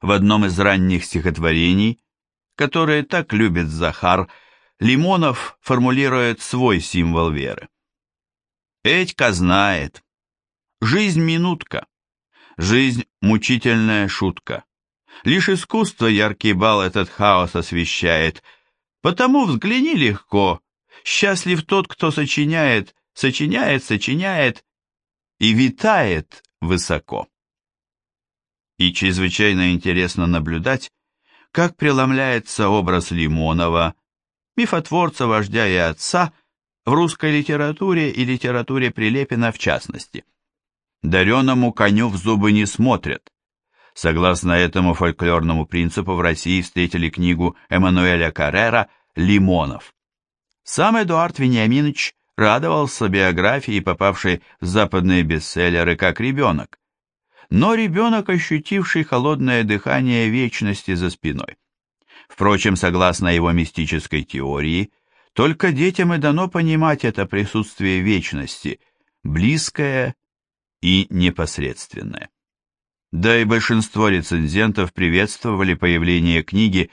В одном из ранних стихотворений, которые так любит Захар, Лимонов формулирует свой символ веры. Этька знает. Жизнь минутка. Жизнь мучительная шутка. Лишь искусство яркий бал этот хаос освещает. Потому взгляни легко. Счастлив тот, кто сочиняет, сочиняет, сочиняет и витает высоко. И чрезвычайно интересно наблюдать, как преломляется образ Лимонова, мифотворца, вождя и отца, в русской литературе и литературе Прилепина в частности. Дареному коню в зубы не смотрят. Согласно этому фольклорному принципу в России встретили книгу Эммануэля Каррера «Лимонов». Сам Эдуард Вениаминович радовался биографии, попавшей в западные бестселлеры, как ребенок. Но ребенок, ощутивший холодное дыхание вечности за спиной. Впрочем, согласно его мистической теории, только детям и дано понимать это присутствие вечности, близкое и непосредственное. Да и большинство рецензентов приветствовали появление книги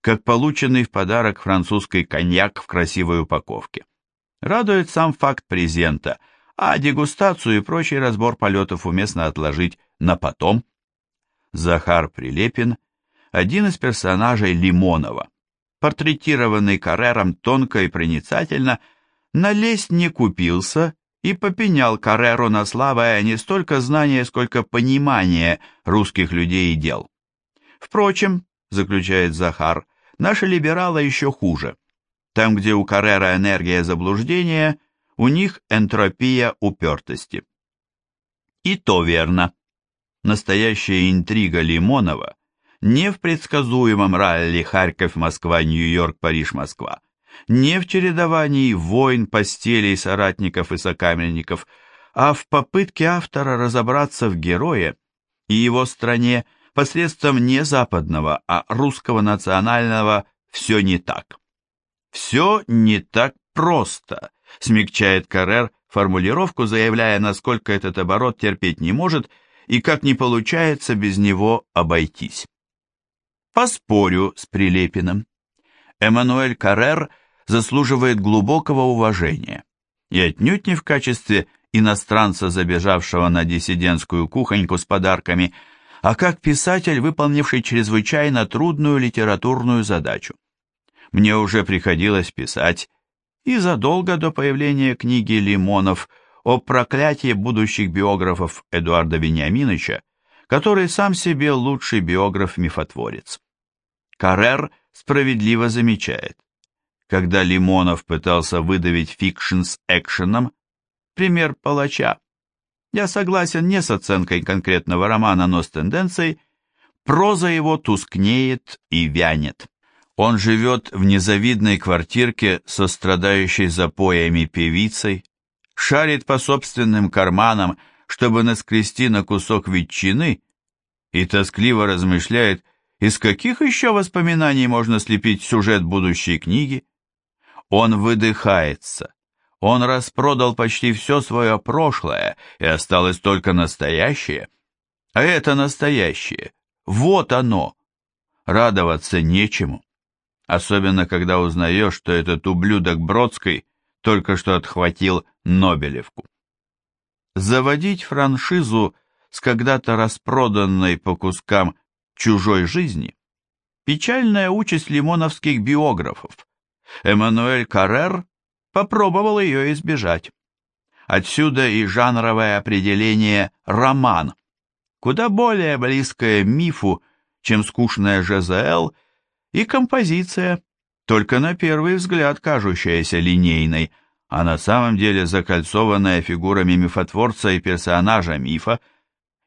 как полученный в подарок французский коньяк в красивой упаковке. Радует сам факт презента, а дегустацию и прочий разбор полетов уместно отложить на потом. Захар Прилепин – один из персонажей Лимонова, портретированный Каррером тонко и проницательно, налезть не купился и попенял Карреру на слабое не столько знание, сколько понимание русских людей и дел. Впрочем, заключает Захар, наши либералы еще хуже. Там, где у Каррера энергия заблуждения, у них энтропия упертости. И то верно. Настоящая интрига Лимонова не в предсказуемом ралли Харьков-Москва, Нью-Йорк, Париж-Москва, не в чередовании войн, постелей, соратников и сокамерников, а в попытке автора разобраться в герое и его стране посредством не западного, а русского национального «все не так». «Все не так просто», — смягчает Каррер формулировку, заявляя, насколько этот оборот терпеть не может и как не получается без него обойтись. Поспорю с Прилепиным. Эммануэль Каррер заслуживает глубокого уважения, и отнюдь не в качестве иностранца, забежавшего на диссидентскую кухоньку с подарками, а как писатель, выполнивший чрезвычайно трудную литературную задачу. Мне уже приходилось писать, и задолго до появления книги «Лимонов» о проклятии будущих биографов Эдуарда Вениаминовича, который сам себе лучший биограф-мифотворец. Каррер справедливо замечает, когда Лимонов пытался выдавить фикшн с экшеном, пример палача, я согласен не с оценкой конкретного романа, но с тенденцией, проза его тускнеет и вянет. Он живет в незавидной квартирке со страдающей запоями певицей, шарит по собственным карманам, чтобы наскрести на кусок ветчины, и тоскливо размышляет, из каких еще воспоминаний можно слепить сюжет будущей книги. Он выдыхается. Он распродал почти все свое прошлое, и осталось только настоящее. А это настоящее. Вот оно. Радоваться нечему особенно когда узнаешь, что этот ублюдок Бродской только что отхватил Нобелевку. Заводить франшизу с когда-то распроданной по кускам чужой жизни – печальная участь лимоновских биографов. Эммануэль Каррер попробовал ее избежать. Отсюда и жанровое определение «роман», куда более близкое мифу, чем скучная ЖЗЛ – и композиция, только на первый взгляд кажущаяся линейной, а на самом деле закольцованная фигурами мифотворца и персонажа мифа,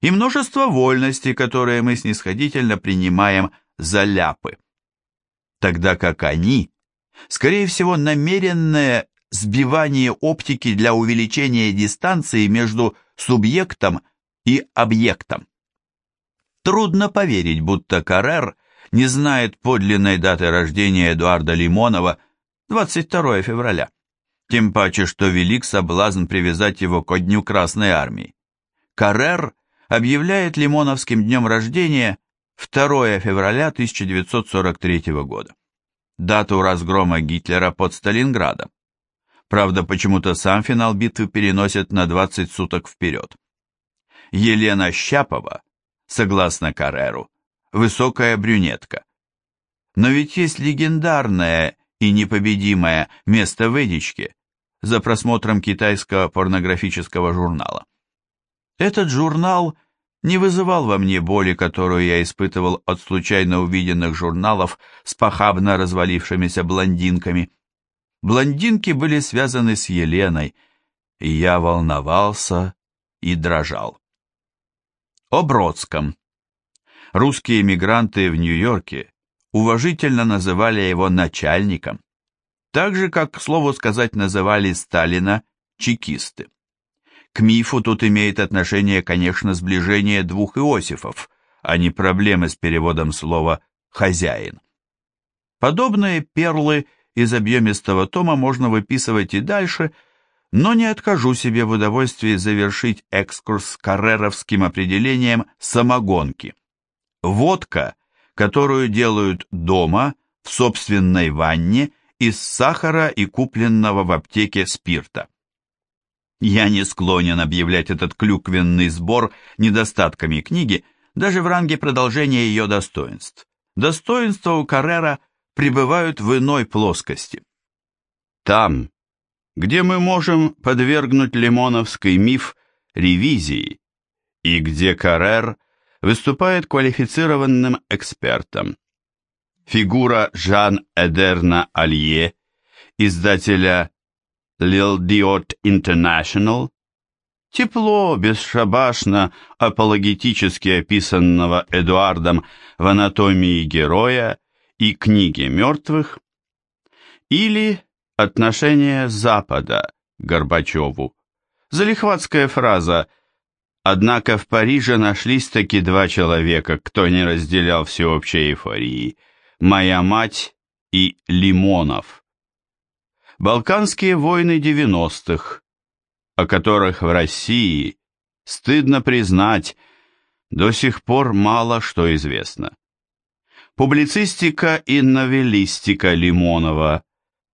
и множество вольностей, которые мы снисходительно принимаем за ляпы. Тогда как они, скорее всего, намеренное сбивание оптики для увеличения дистанции между субъектом и объектом. Трудно поверить, будто Каррер не знает подлинной даты рождения Эдуарда Лимонова 22 февраля. Тем паче, что велик соблазн привязать его ко дню Красной Армии. Каррер объявляет Лимоновским днем рождения 2 февраля 1943 года. Дату разгрома Гитлера под Сталинградом. Правда, почему-то сам финал битвы переносят на 20 суток вперед. Елена Щапова, согласно Карреру, высокая брюнетка. Но ведь есть легендарное и непобедимое место в за просмотром китайского порнографического журнала. Этот журнал не вызывал во мне боли, которую я испытывал от случайно увиденных журналов с похабно развалившимися блондинками. Блондинки были связаны с Еленой, и я волновался и дрожал. О Бродском. Русские эмигранты в Нью-Йорке уважительно называли его начальником, так же, как, к слову сказать, называли Сталина чекисты. К мифу тут имеет отношение, конечно, сближение двух Иосифов, а не проблемы с переводом слова «хозяин». Подобные перлы из объемистого тома можно выписывать и дальше, но не откажу себе в удовольствии завершить экскурс с карреровским определением самогонки. Водка которую делают дома, в собственной ванне, из сахара и купленного в аптеке спирта. Я не склонен объявлять этот клюквенный сбор недостатками книги, даже в ранге продолжения ее достоинств. Достоинства у Каррера пребывают в иной плоскости. Там, где мы можем подвергнуть лимоновский миф ревизии, и где Каррер – выступает квалифицированным экспертом. Фигура Жан-Эдерна Алье, издателя Lil Diot International, тепло, бесшабашно, апологетически описанного Эдуардом в «Анатомии героя» и «Книге мертвых», или «Отношение Запада» Горбачеву, залихватская фраза – Однако в Париже нашлись таки два человека, кто не разделял всеобщей эйфории. Моя мать и Лимонов. Балканские войны 90-х, о которых в России, стыдно признать, до сих пор мало что известно. Публицистика и новеллистика Лимонова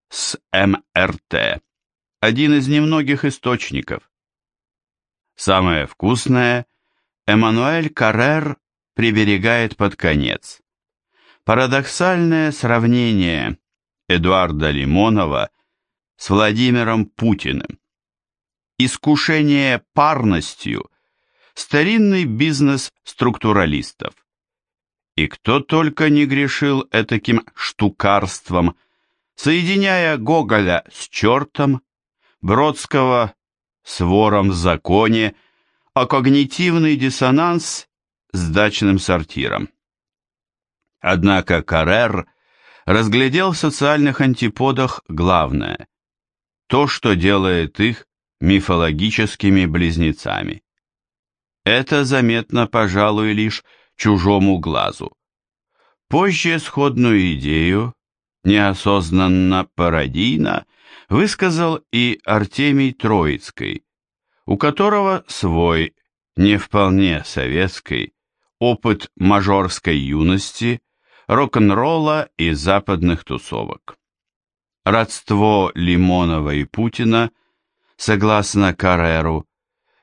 с МРТ. Один из немногих источников. Самое вкусное Эммануэль Каррер приберегает под конец. Парадоксальное сравнение Эдуарда Лимонова с Владимиром Путиным. Искушение парностью – старинный бизнес структуралистов. И кто только не грешил этаким штукарством, соединяя Гоголя с чертом, Бродского с вором в законе, а когнитивный диссонанс с дачным сортиром. Однако Каррер разглядел в социальных антиподах главное – то, что делает их мифологическими близнецами. Это заметно, пожалуй, лишь чужому глазу. Позже сходную идею, неосознанно пародийно – высказал и Артемий Троицкий, у которого свой, не вполне советский, опыт мажорской юности, рок-н-ролла и западных тусовок. Родство Лимонова и Путина, согласно Карреру,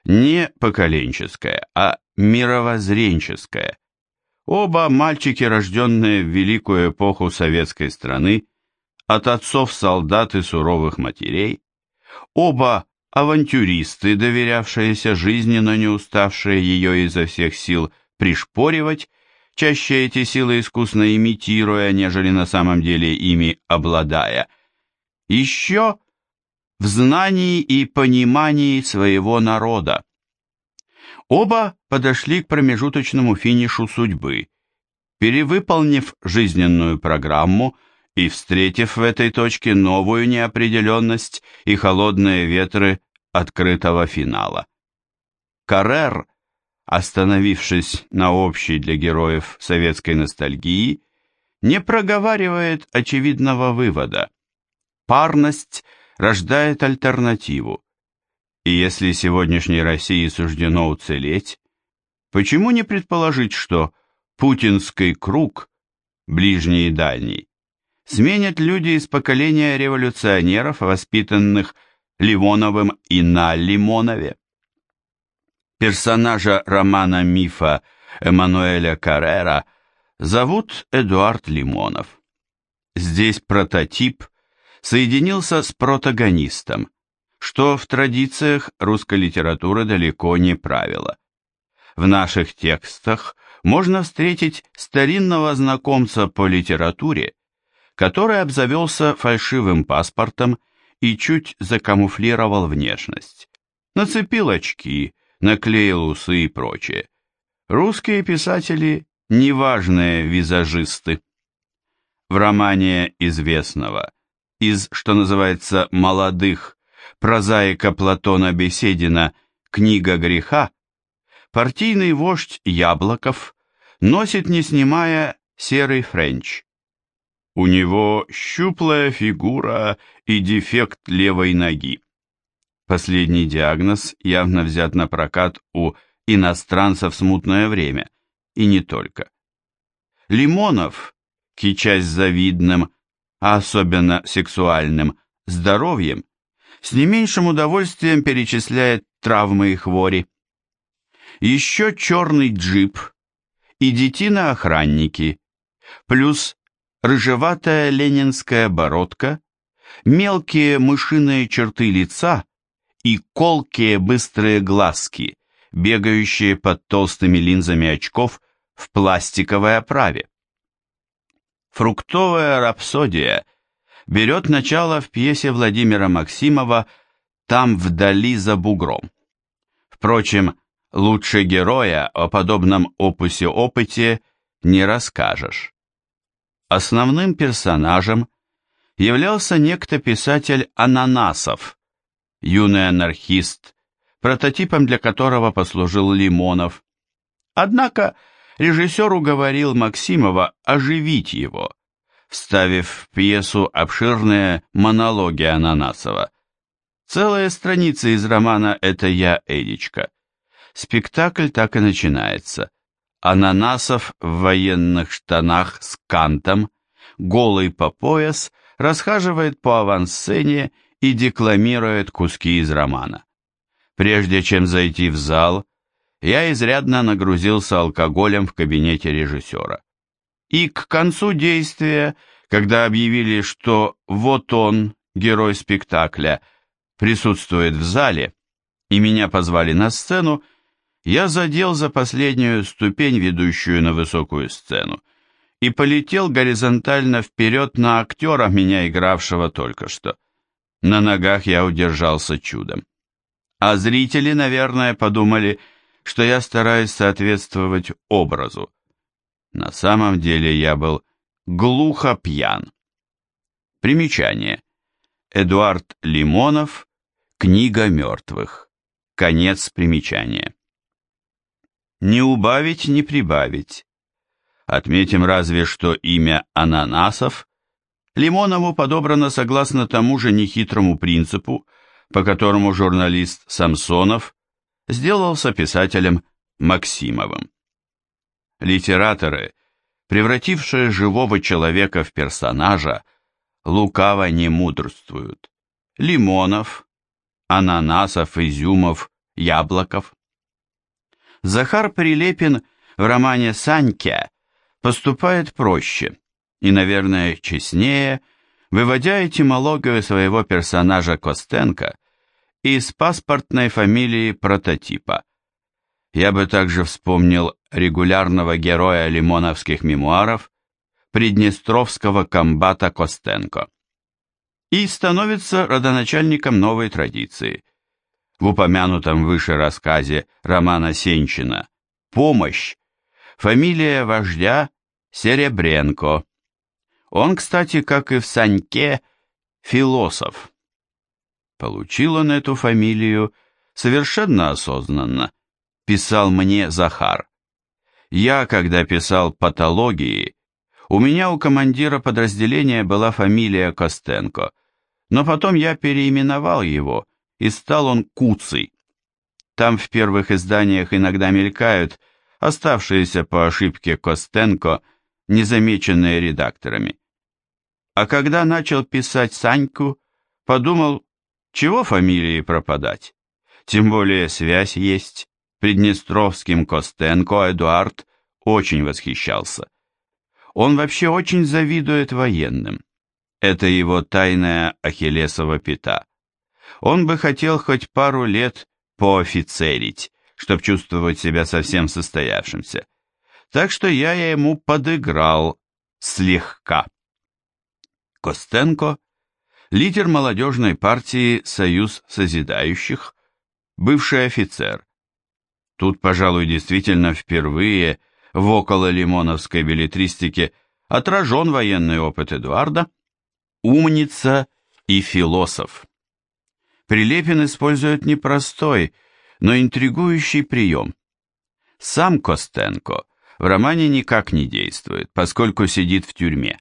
не поколенческое, а мировоззренческое. Оба мальчики, рожденные в великую эпоху советской страны, от отцов солдат и суровых матерей, оба авантюристы, доверявшиеся жизни, но не уставшие ее изо всех сил пришпоривать, чаще эти силы искусно имитируя, нежели на самом деле ими обладая. Еще в знании и понимании своего народа. Оба подошли к промежуточному финишу судьбы, перевыполнив жизненную программу, и встретив в этой точке новую неопределенность и холодные ветры открытого финала. Каррер, остановившись на общей для героев советской ностальгии, не проговаривает очевидного вывода. Парность рождает альтернативу. И если сегодняшней России суждено уцелеть, почему не предположить, что путинский круг, ближний и дальний, сменят люди из поколения революционеров, воспитанных Ливоновым и на Лимонове. Персонажа романа-мифа Эммануэля Каррера зовут Эдуард Лимонов. Здесь прототип соединился с протагонистом, что в традициях русской литературы далеко не правило. В наших текстах можно встретить старинного знакомца по литературе, который обзавелся фальшивым паспортом и чуть закамуфлировал внешность. Нацепил очки, наклеил усы и прочее. Русские писатели – неважные визажисты. В романе известного, из, что называется, молодых, прозаика Платона Беседина «Книга греха», партийный вождь Яблоков носит, не снимая, серый френч. У него щуплая фигура и дефект левой ноги. Последний диагноз явно взят на прокат у иностранцев смутное время, и не только. Лимонов, кичась завидным, а особенно сексуальным, здоровьем, с не меньшим удовольствием перечисляет травмы и хвори. Еще черный джип и детина-охранники, плюс рыжеватая ленинская бородка, мелкие мышиные черты лица и колкие быстрые глазки, бегающие под толстыми линзами очков в пластиковой оправе. Фруктовая рапсодия берет начало в пьесе Владимира Максимова «Там вдали за бугром». Впрочем, лучше героя о подобном опусе-опыте не расскажешь. Основным персонажем являлся некто писатель Ананасов, юный анархист, прототипом для которого послужил Лимонов. Однако режиссер уговорил Максимова оживить его, вставив в пьесу обширные монологи Ананасова. Целая страница из романа «Это я, Эдичка». Спектакль так и начинается. Ананасов в военных штанах с кантом, голый по пояс, расхаживает по авансцене и декламирует куски из романа. Прежде чем зайти в зал, я изрядно нагрузился алкоголем в кабинете режиссера. И к концу действия, когда объявили, что вот он, герой спектакля, присутствует в зале, и меня позвали на сцену, я задел за последнюю ступень, ведущую на высокую сцену, и полетел горизонтально вперед на актера, меня игравшего только что. На ногах я удержался чудом. А зрители, наверное, подумали, что я стараюсь соответствовать образу. На самом деле я был глухо пьян. Примечание. Эдуард Лимонов, Книга мертвых. Конец примечания. Не убавить, не прибавить. Отметим разве, что имя Ананасов Лимонову подобрано согласно тому же нехитрому принципу, по которому журналист Самсонов сделался писателем Максимовым. Литераторы, превратившие живого человека в персонажа, лукаво не мудрствуют. Лимонов, Ананасов, Изюмов, Яблоков. Захар Прилепин в романе «Саньке» поступает проще и, наверное, честнее, выводя этимологию своего персонажа Костенко из паспортной фамилии прототипа. Я бы также вспомнил регулярного героя лимоновских мемуаров приднестровского комбата Костенко. И становится родоначальником новой традиции. В упомянутом выше рассказе Романа Сенчина «Помощь» фамилия вождя Серебренко. Он, кстати, как и в Саньке, философ. Получил он эту фамилию совершенно осознанно, писал мне Захар. Я, когда писал патологии, у меня у командира подразделения была фамилия Костенко, но потом я переименовал его, и стал он Куцый. Там в первых изданиях иногда мелькают оставшиеся по ошибке Костенко, незамеченные редакторами. А когда начал писать Саньку, подумал, чего фамилии пропадать? Тем более связь есть. Приднестровским Костенко Эдуард очень восхищался. Он вообще очень завидует военным. Это его тайная ахиллесова пята. Он бы хотел хоть пару лет поофицерить, чтоб чувствовать себя совсем состоявшимся. Так что я ему подыграл слегка. Костенко, лидер молодежной партии «Союз созидающих», бывший офицер. Тут, пожалуй, действительно впервые в около лимоновской билетристике отражен военный опыт Эдуарда, умница и философ. Прилепин использует непростой, но интригующий прием. Сам Костенко в романе никак не действует, поскольку сидит в тюрьме.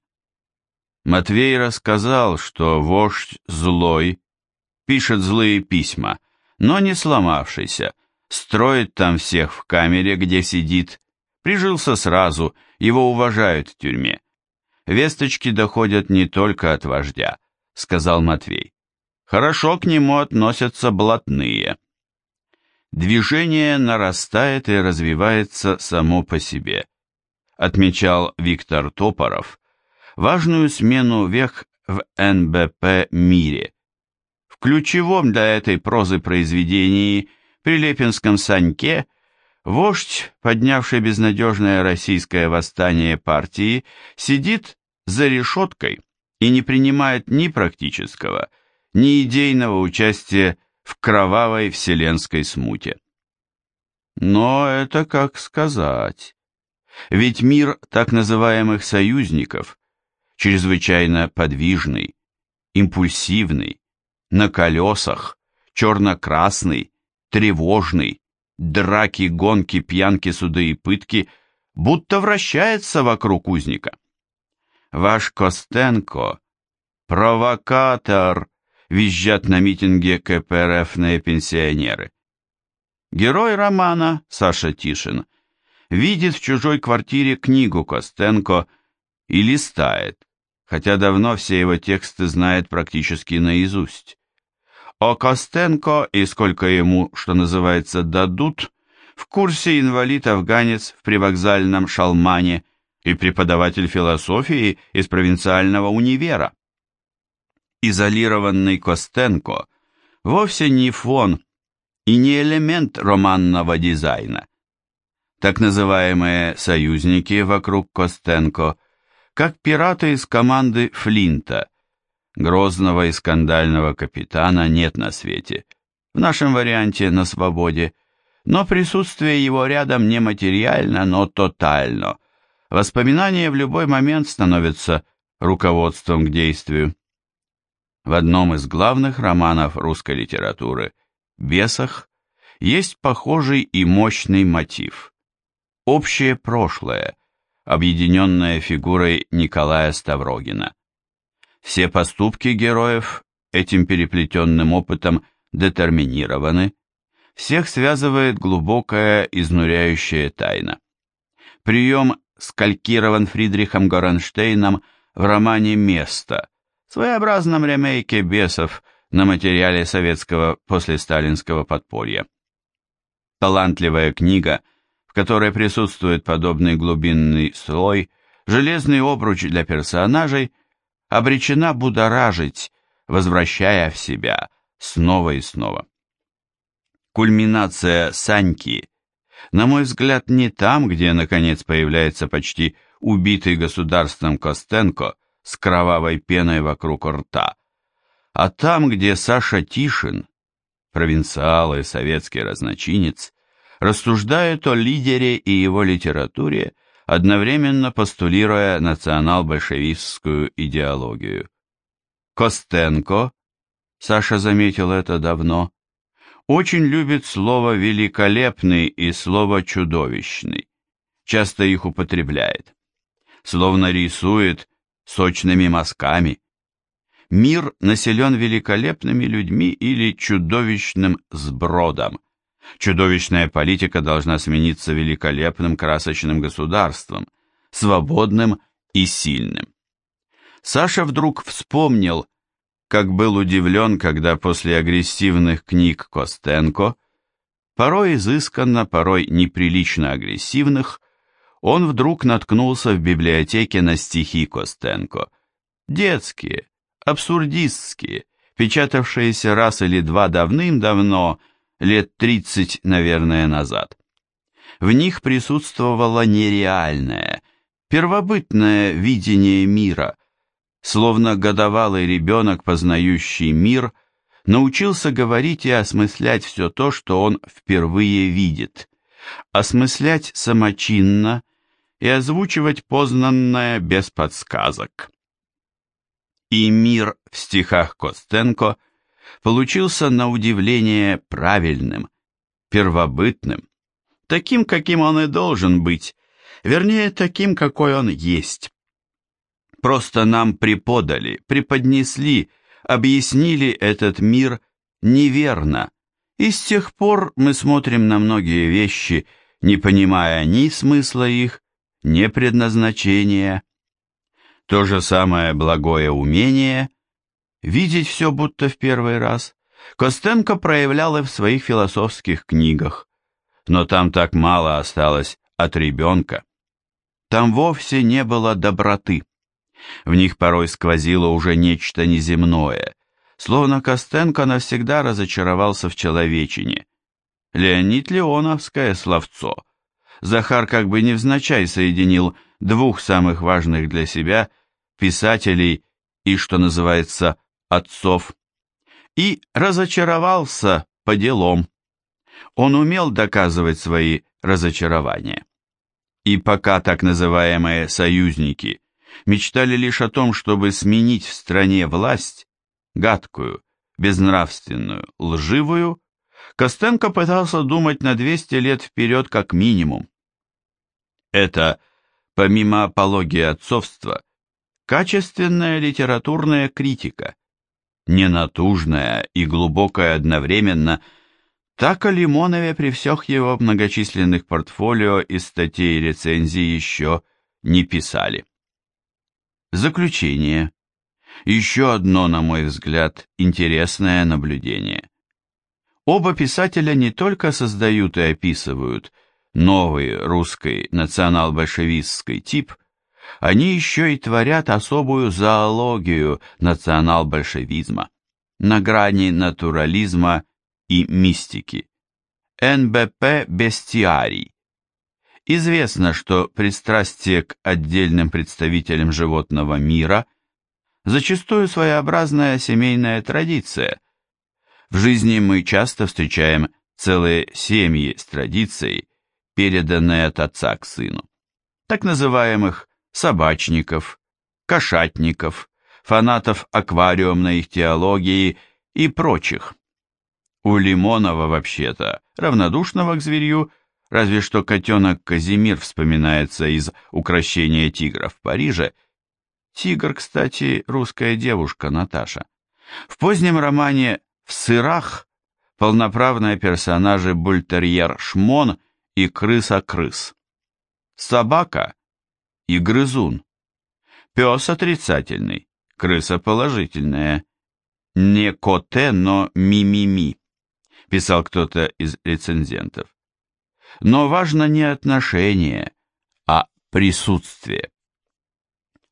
Матвей рассказал, что вождь злой, пишет злые письма, но не сломавшийся, строит там всех в камере, где сидит, прижился сразу, его уважают в тюрьме. Весточки доходят не только от вождя, сказал Матвей. Хорошо к нему относятся блатные. Движение нарастает и развивается само по себе, отмечал Виктор Топоров, важную смену век в НБП мире. В ключевом для этой прозы произведении Прилепинском Саньке вождь, поднявший безнадежное российское восстание партии, сидит за решеткой и не принимает ни практического, ни идейного участия в кровавой вселенской смуте. Но это как сказать. Ведь мир так называемых союзников чрезвычайно подвижный, импульсивный, на колесах, черно-красный, тревожный, драки, гонки, пьянки, суды и пытки, будто вращается вокруг узника. Ваш Костенко – провокатор, визжат на митинге КПРФные пенсионеры. Герой романа, Саша Тишин, видит в чужой квартире книгу Костенко и листает, хотя давно все его тексты знает практически наизусть. О Костенко и сколько ему, что называется, дадут, в курсе инвалид-афганец в привокзальном шалмане и преподаватель философии из провинциального универа изолированный Костенко вовсе не фон и не элемент романного дизайна. Так называемые союзники вокруг Костенко, как пираты из команды Флинта, грозного и скандального капитана нет на свете, в нашем варианте на свободе, но присутствие его рядом не материально, но тотально. Воспоминания в любой момент становятся руководством к действию. В одном из главных романов русской литературы «Бесах» есть похожий и мощный мотив. Общее прошлое, объединенное фигурой Николая Ставрогина. Все поступки героев этим переплетенным опытом детерминированы, всех связывает глубокая изнуряющая тайна. Прием скалькирован Фридрихом Горанштейном в романе «Место», своеобразном ремейке «Бесов» на материале советского послесталинского подполья. Талантливая книга, в которой присутствует подобный глубинный слой, железный обруч для персонажей, обречена будоражить, возвращая в себя снова и снова. Кульминация Саньки, на мой взгляд, не там, где, наконец, появляется почти убитый государством Костенко, с кровавой пеной вокруг рта, а там, где Саша Тишин, провинциал и советский разночинец, рассуждает о лидере и его литературе, одновременно постулируя национал-большевистскую идеологию. Костенко, Саша заметил это давно, очень любит слово «великолепный» и слово «чудовищный», часто их употребляет, словно рисует сочными мазками. Мир населен великолепными людьми или чудовищным сбродом, Чудовищная политика должна смениться великолепным красочным государством, свободным и сильным. Саша вдруг вспомнил, как был удивлен, когда после агрессивных книг Костенко, порой изысканно, порой неприлично агрессивных, он вдруг наткнулся в библиотеке на стихи Костенко. Детские, абсурдистские, печатавшиеся раз или два давным-давно, лет тридцать, наверное, назад. В них присутствовало нереальное, первобытное видение мира, словно годовалый ребенок, познающий мир, научился говорить и осмыслять все то, что он впервые видит, осмыслять самочинно и озвучивать познанное без подсказок. И мир в стихах Костенко получился на удивление правильным, первобытным, таким, каким он и должен быть, вернее, таким, какой он есть. Просто нам преподали, преподнесли, объяснили этот мир неверно, и с тех пор мы смотрим на многие вещи, не понимая ни смысла их, ни предназначения. То же самое благое умение, видеть все будто в первый раз, Костенко проявлял и в своих философских книгах, но там так мало осталось от ребенка. Там вовсе не было доброты. В них порой сквозило уже нечто неземное, словно Костенко навсегда разочаровался в человечине. Леонид Леоновское словцо. Захар как бы невзначай соединил двух самых важных для себя писателей и, что называется, отцов. И разочаровался по делам. Он умел доказывать свои разочарования. И пока так называемые «союзники» мечтали лишь о том, чтобы сменить в стране власть, гадкую, безнравственную, лживую, Костенко пытался думать на 200 лет вперед как минимум. Это, помимо апологии отцовства, качественная литературная критика, ненатужная и глубокая одновременно, так о Лимонове при всех его многочисленных портфолио и статей и рецензий еще не писали. Заключение. Еще одно, на мой взгляд, интересное наблюдение. Оба писателя не только создают и описывают новый русский национал-большевистский тип, они еще и творят особую зоологию национал-большевизма на грани натурализма и мистики. НБП «Бестиарий» Известно, что пристрастие к отдельным представителям животного мира зачастую своеобразная семейная традиция. В жизни мы часто встречаем целые семьи с традицией, переданные от отца к сыну. Так называемых собачников, кошатников, фанатов аквариумной теологии и прочих. У Лимонова вообще-то, равнодушного к зверью, Разве что котенок Казимир вспоминается из «Укращения тигра» в Париже. Тигр, кстати, русская девушка Наташа. В позднем романе «В сырах» полноправные персонажи бультерьер Шмон и крыса-крыс. Собака и грызун. Пес отрицательный, крыса положительная. Не коте, но ми-ми-ми, писал кто-то из рецензентов. Но важно не отношение, а присутствие.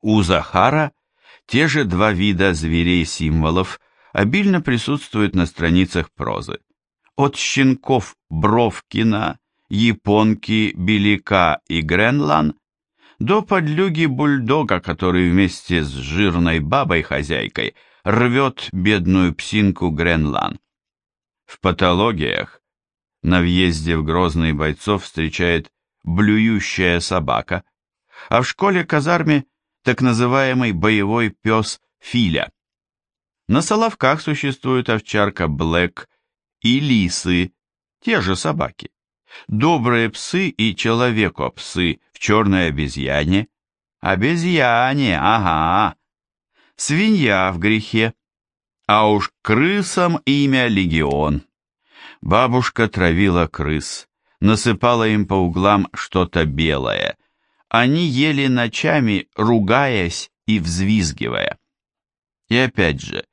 У Захара те же два вида зверей-символов обильно присутствуют на страницах прозы. От щенков Бровкина, Японки, Белика и Гренлан до подлюги бульдога, который вместе с жирной бабой-хозяйкой рвет бедную псинку Гренлан. В патологиях на въезде в Грозный бойцов встречает блюющая собака, а в школе-казарме так называемый боевой пес Филя. На Соловках существует овчарка Блэк и лисы, те же собаки. Добрые псы и человеко-псы в черной обезьяне. Обезьяне, ага. Свинья в грехе. А уж крысам имя легион. Бабушка травила крыс, насыпала им по углам что-то белое. Они ели ночами, ругаясь и взвизгивая. И опять же,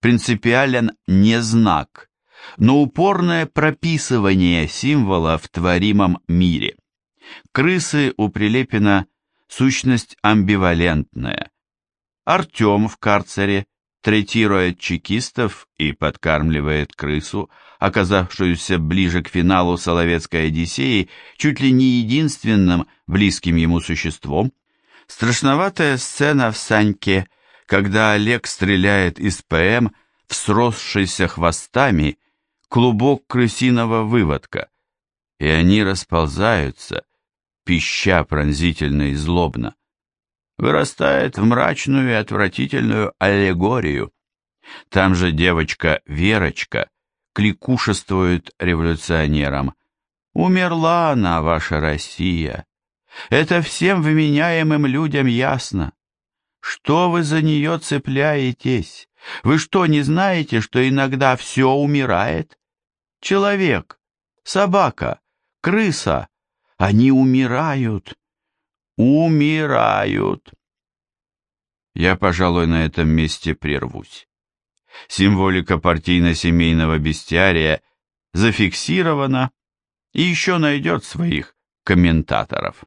принципиален не знак, но упорное прописывание символа в творимом мире. Крысы у Прилепина сущность амбивалентная. Артем в карцере третирует чекистов и подкармливает крысу, оказавшуюся ближе к финалу Соловецкой Одиссеи, чуть ли не единственным близким ему существом. Страшноватая сцена в Саньке, когда Олег стреляет из ПМ в сросшийся хвостами клубок крысиного выводка, и они расползаются, пища пронзительно и злобно вырастает в мрачную и отвратительную аллегорию. Там же девочка Верочка кликушествует революционерам. «Умерла она, ваша Россия. Это всем вменяемым людям ясно. Что вы за нее цепляетесь? Вы что, не знаете, что иногда все умирает? Человек, собака, крыса, они умирают, умирают. Я, пожалуй, на этом месте прервусь. Символика партийно-семейного бестиария зафиксирована и еще найдет своих комментаторов.